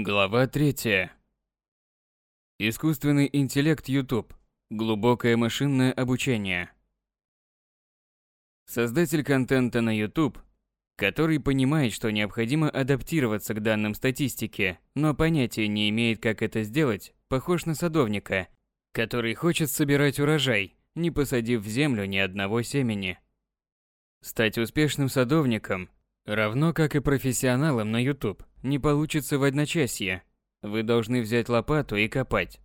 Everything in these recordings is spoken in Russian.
Глава 3. Искусственный интеллект YouTube. Глубокое машинное обучение. Создатель контента на YouTube, который понимает, что необходимо адаптироваться к данным статистики, но понятия не имеет, как это сделать, похож на садовника, который хочет собирать урожай, не посадив в землю ни одного семени. Стать успешным садовником равно как и профессионалом на YouTube не получится в одночасье. Вы должны взять лопату и копать.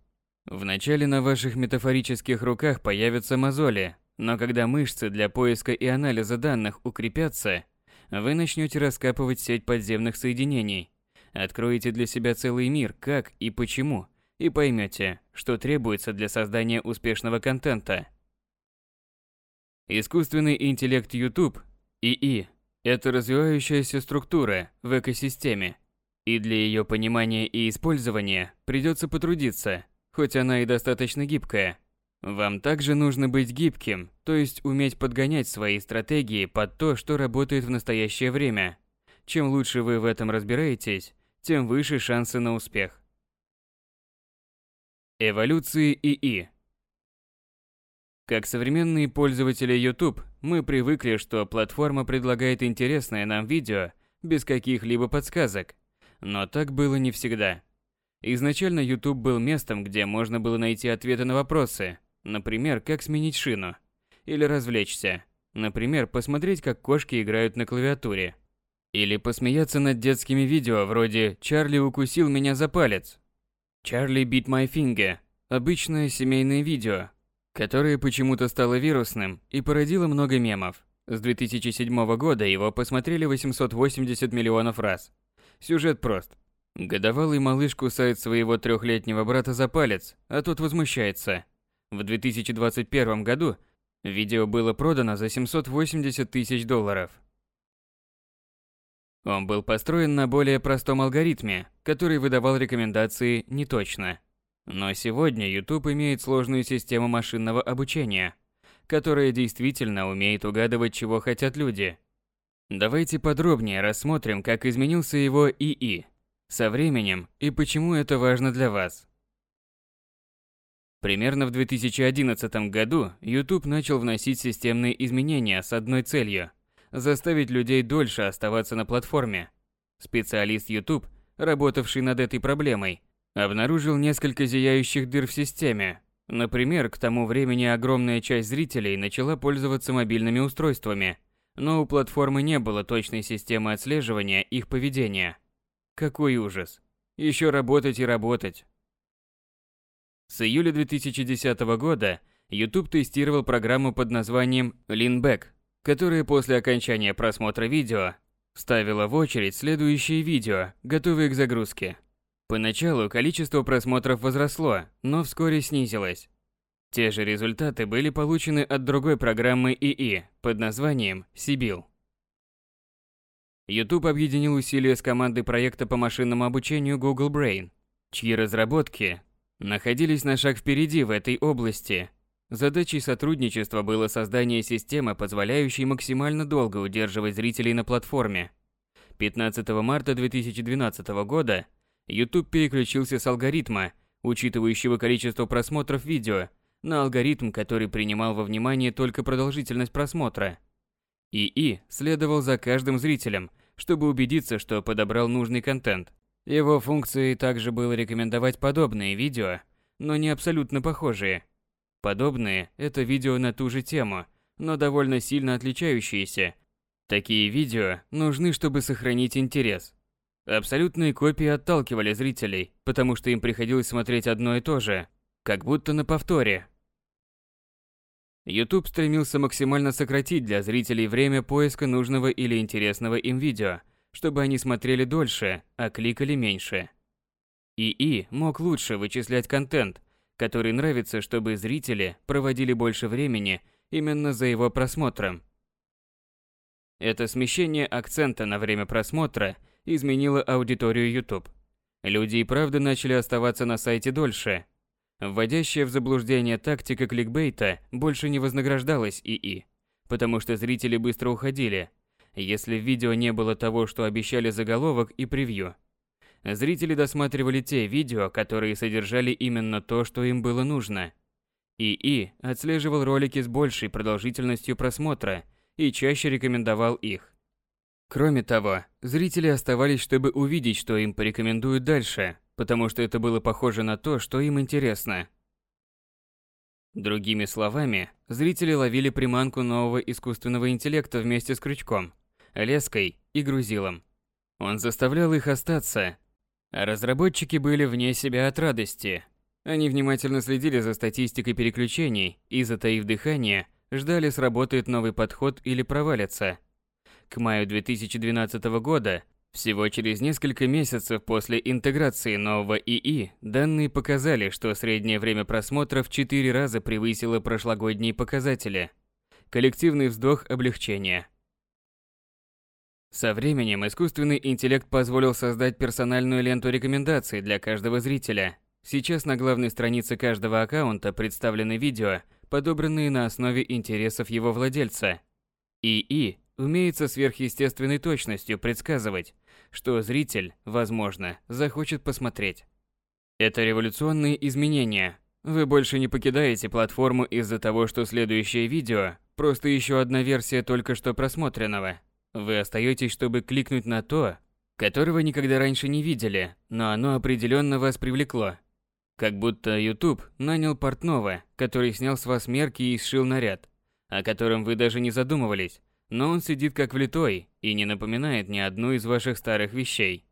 Вначале на ваших метафорических руках появятся мозоли, но когда мышцы для поиска и анализа данных укрепятся, вы начнете раскапывать сеть подземных соединений, откроете для себя целый мир, как и почему, и поймете, что требуется для создания успешного контента. Искусственный интеллект YouTube, ИИ, это развивающаяся структура в экосистеме, и для ее понимания и использования придется потрудиться, хоть она и достаточно гибкая. Вам также нужно быть гибким, то есть уметь подгонять свои стратегии под то, что работает в настоящее время. Чем лучше вы в этом разбираетесь, тем выше шансы на успех. Эволюции ИИ Как современные пользователи YouTube, мы привыкли, что платформа предлагает интересное нам видео без каких-либо подсказок – но так было не всегда. Изначально YouTube был местом, где можно было найти ответы на вопросы, например, как сменить шину, или развлечься, например, посмотреть, как кошки играют на клавиатуре, или посмеяться над детскими видео вроде «Чарли укусил меня за палец», «Чарли beat my finger», обычное семейное видео, которое почему-то стало вирусным и породило много мемов. С 2007 года его посмотрели 880 миллионов раз. Сюжет прост. Годовалый малыш кусает своего трехлетнего брата за палец, а тот возмущается. В 2021 году видео было продано за 780 тысяч долларов. Он был построен на более простом алгоритме, который выдавал рекомендации неточно. Но сегодня YouTube имеет сложную систему машинного обучения, которая действительно умеет угадывать, чего хотят люди – Давайте подробнее рассмотрим, как изменился его ИИ со временем и почему это важно для вас. Примерно в 2011 году YouTube начал вносить системные изменения с одной целью – заставить людей дольше оставаться на платформе. Специалист YouTube, работавший над этой проблемой, обнаружил несколько зияющих дыр в системе. Например, к тому времени огромная часть зрителей начала пользоваться мобильными устройствами – но у платформы не было точной системы отслеживания их поведения. Какой ужас. Еще работать и работать. С июля 2010 года YouTube тестировал программу под названием Leanback, которая после окончания просмотра видео ставила в очередь следующие видео, готовые к загрузке. Поначалу количество просмотров возросло, но вскоре снизилось. Те же результаты были получены от другой программы ИИ под названием Сибил. YouTube объединил усилия с командой проекта по машинному обучению Google Brain, чьи разработки находились на шаг впереди в этой области. Задачей сотрудничества было создание системы, позволяющей максимально долго удерживать зрителей на платформе. 15 марта 2012 года YouTube переключился с алгоритма, учитывающего количество просмотров видео, на алгоритм, который принимал во внимание только продолжительность просмотра. ИИ следовал за каждым зрителем, чтобы убедиться, что подобрал нужный контент. Его функцией также было рекомендовать подобные видео, но не абсолютно похожие. Подобные – это видео на ту же тему, но довольно сильно отличающиеся. Такие видео нужны, чтобы сохранить интерес. Абсолютные копии отталкивали зрителей, потому что им приходилось смотреть одно и то же, как будто на повторе, YouTube стремился максимально сократить для зрителей время поиска нужного или интересного им видео, чтобы они смотрели дольше, а кликали меньше. ИИ мог лучше вычислять контент, который нравится, чтобы зрители проводили больше времени именно за его просмотром. Это смещение акцента на время просмотра изменило аудиторию YouTube. Люди и правда начали оставаться на сайте дольше, Вводящая в заблуждение тактика кликбейта больше не вознаграждалась ИИ, потому что зрители быстро уходили, если в видео не было того, что обещали заголовок и превью. Зрители досматривали те видео, которые содержали именно то, что им было нужно. ИИ отслеживал ролики с большей продолжительностью просмотра и чаще рекомендовал их. Кроме того, зрители оставались, чтобы увидеть, что им порекомендуют дальше, потому что это было похоже на то, что им интересно. Другими словами, зрители ловили приманку нового искусственного интеллекта вместе с крючком, леской и грузилом. Он заставлял их остаться, а разработчики были вне себя от радости. Они внимательно следили за статистикой переключений и, затаив дыхание, ждали, сработает новый подход или провалится. К маю 2012 года всего через несколько месяцев после интеграции нового ИИ данные показали, что среднее время просмотра в 4 раза превысило прошлогодние показатели. Коллективный вздох облегчения. Со временем искусственный интеллект позволил создать персональную ленту рекомендаций для каждого зрителя. Сейчас на главной странице каждого аккаунта представлены видео, подобранные на основе интересов его владельца. ИИ умеет со сверхъестественной точностью предсказывать, что зритель, возможно, захочет посмотреть. Это революционные изменения. Вы больше не покидаете платформу из-за того, что следующее видео – просто еще одна версия только что просмотренного. Вы остаетесь, чтобы кликнуть на то, которого никогда раньше не видели, но оно определенно вас привлекло. Как будто YouTube нанял портного, который снял с вас мерки и сшил наряд, о котором вы даже не задумывались, но он сидит как влитой и не напоминает ни одну из ваших старых вещей.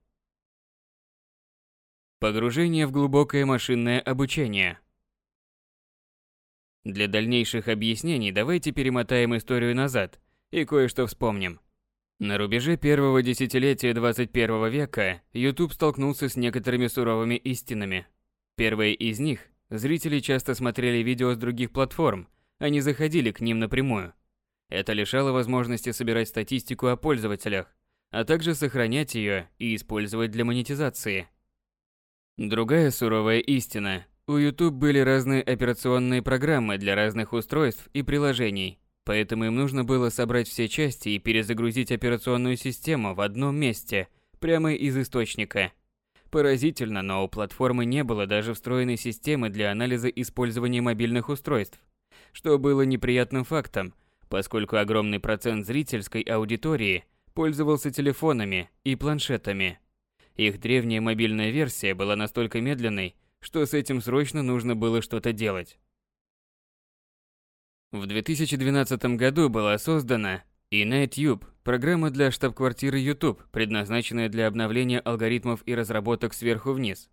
Погружение в глубокое машинное обучение. Для дальнейших объяснений давайте перемотаем историю назад и кое-что вспомним. На рубеже первого десятилетия 21 века YouTube столкнулся с некоторыми суровыми истинами. Первые из них – зрители часто смотрели видео с других платформ, а не заходили к ним напрямую – это лишало возможности собирать статистику о пользователях, а также сохранять ее и использовать для монетизации. Другая суровая истина. У YouTube были разные операционные программы для разных устройств и приложений, поэтому им нужно было собрать все части и перезагрузить операционную систему в одном месте, прямо из источника. Поразительно, но у платформы не было даже встроенной системы для анализа использования мобильных устройств, что было неприятным фактом, поскольку огромный процент зрительской аудитории пользовался телефонами и планшетами. Их древняя мобильная версия была настолько медленной, что с этим срочно нужно было что-то делать. В 2012 году была создана InetTube, программа для штаб-квартиры YouTube, предназначенная для обновления алгоритмов и разработок сверху вниз.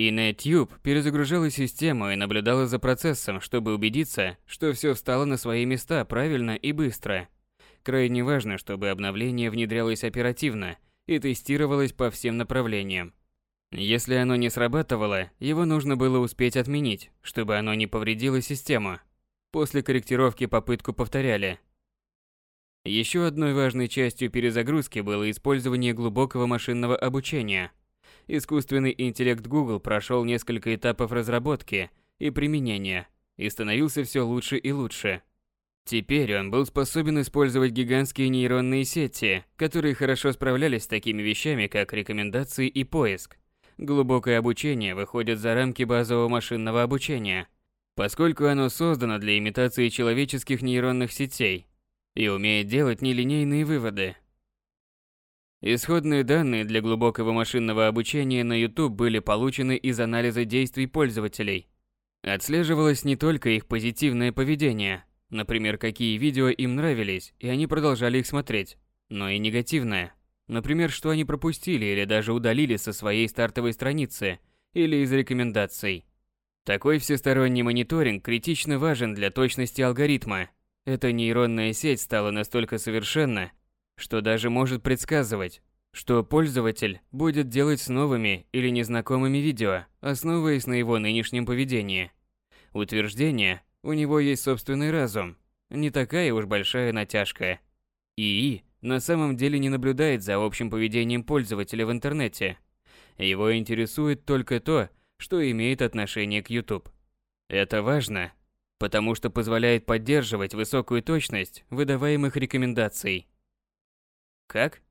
И NetTube перезагружала систему и наблюдала за процессом, чтобы убедиться, что все встало на свои места правильно и быстро. Крайне важно, чтобы обновление внедрялось оперативно и тестировалось по всем направлениям. Если оно не срабатывало, его нужно было успеть отменить, чтобы оно не повредило систему. После корректировки попытку повторяли. Еще одной важной частью перезагрузки было использование глубокого машинного обучения – искусственный интеллект Google прошел несколько этапов разработки и применения и становился все лучше и лучше. Теперь он был способен использовать гигантские нейронные сети, которые хорошо справлялись с такими вещами, как рекомендации и поиск. Глубокое обучение выходит за рамки базового машинного обучения, поскольку оно создано для имитации человеческих нейронных сетей и умеет делать нелинейные выводы, Исходные данные для глубокого машинного обучения на YouTube были получены из анализа действий пользователей. Отслеживалось не только их позитивное поведение, например, какие видео им нравились, и они продолжали их смотреть, но и негативное, например, что они пропустили или даже удалили со своей стартовой страницы или из рекомендаций. Такой всесторонний мониторинг критично важен для точности алгоритма. Эта нейронная сеть стала настолько совершенна, что даже может предсказывать, что пользователь будет делать с новыми или незнакомыми видео, основываясь на его нынешнем поведении. Утверждение «у него есть собственный разум» не такая уж большая натяжка. ИИ на самом деле не наблюдает за общим поведением пользователя в интернете. Его интересует только то, что имеет отношение к YouTube. Это важно, потому что позволяет поддерживать высокую точность выдаваемых рекомендаций. Как?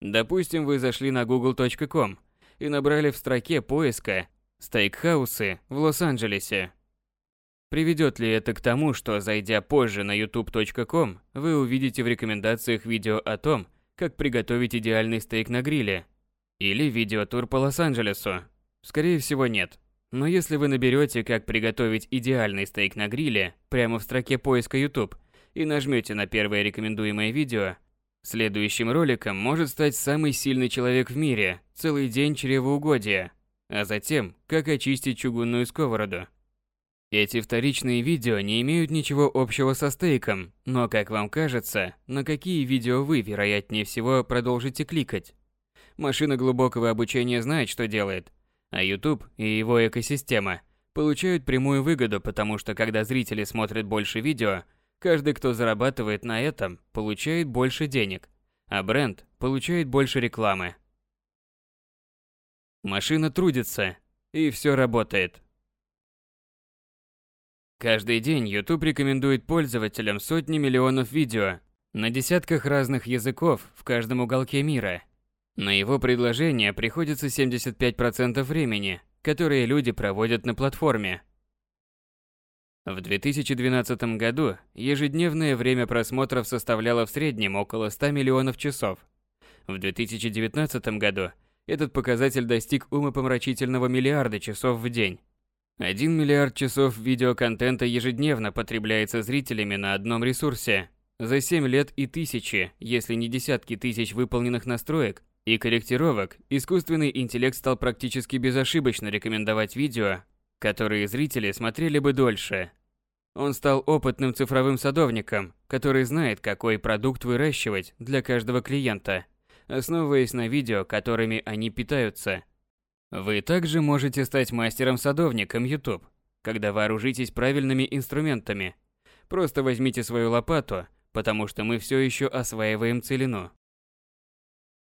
Допустим, вы зашли на google.com, и набрали в строке поиска «стейкхаусы в Лос-Анджелесе». Приведет ли это к тому, что, зайдя позже на youtube.com, вы увидите в рекомендациях видео о том, как приготовить идеальный стейк на гриле? Или видеотур по Лос-Анджелесу? Скорее всего, нет. Но если вы наберете «Как приготовить идеальный стейк на гриле» прямо в строке поиска YouTube и нажмете на первое рекомендуемое видео, следующим роликом может стать самый сильный человек в мире, целый день чревоугодия, а затем «Как очистить чугунную сковороду». Эти вторичные видео не имеют ничего общего со стейком, но, как вам кажется, на какие видео вы, вероятнее всего, продолжите кликать? Машина глубокого обучения знает, что делает – а YouTube и его экосистема получают прямую выгоду, потому что когда зрители смотрят больше видео, каждый, кто зарабатывает на этом, получает больше денег, а бренд получает больше рекламы. Машина трудится, и все работает. Каждый день YouTube рекомендует пользователям сотни миллионов видео на десятках разных языков в каждом уголке мира – на его предложение приходится 75% времени, которые люди проводят на платформе. В 2012 году ежедневное время просмотров составляло в среднем около 100 миллионов часов. В 2019 году этот показатель достиг умопомрачительного миллиарда часов в день. 1 миллиард часов видеоконтента ежедневно потребляется зрителями на одном ресурсе. За 7 лет и тысячи, если не десятки тысяч выполненных настроек, и корректировок, искусственный интеллект стал практически безошибочно рекомендовать видео, которые зрители смотрели бы дольше. Он стал опытным цифровым садовником, который знает, какой продукт выращивать для каждого клиента, основываясь на видео, которыми они питаются. Вы также можете стать мастером-садовником YouTube, когда вооружитесь правильными инструментами. Просто возьмите свою лопату, потому что мы все еще осваиваем целину.